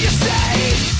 you say.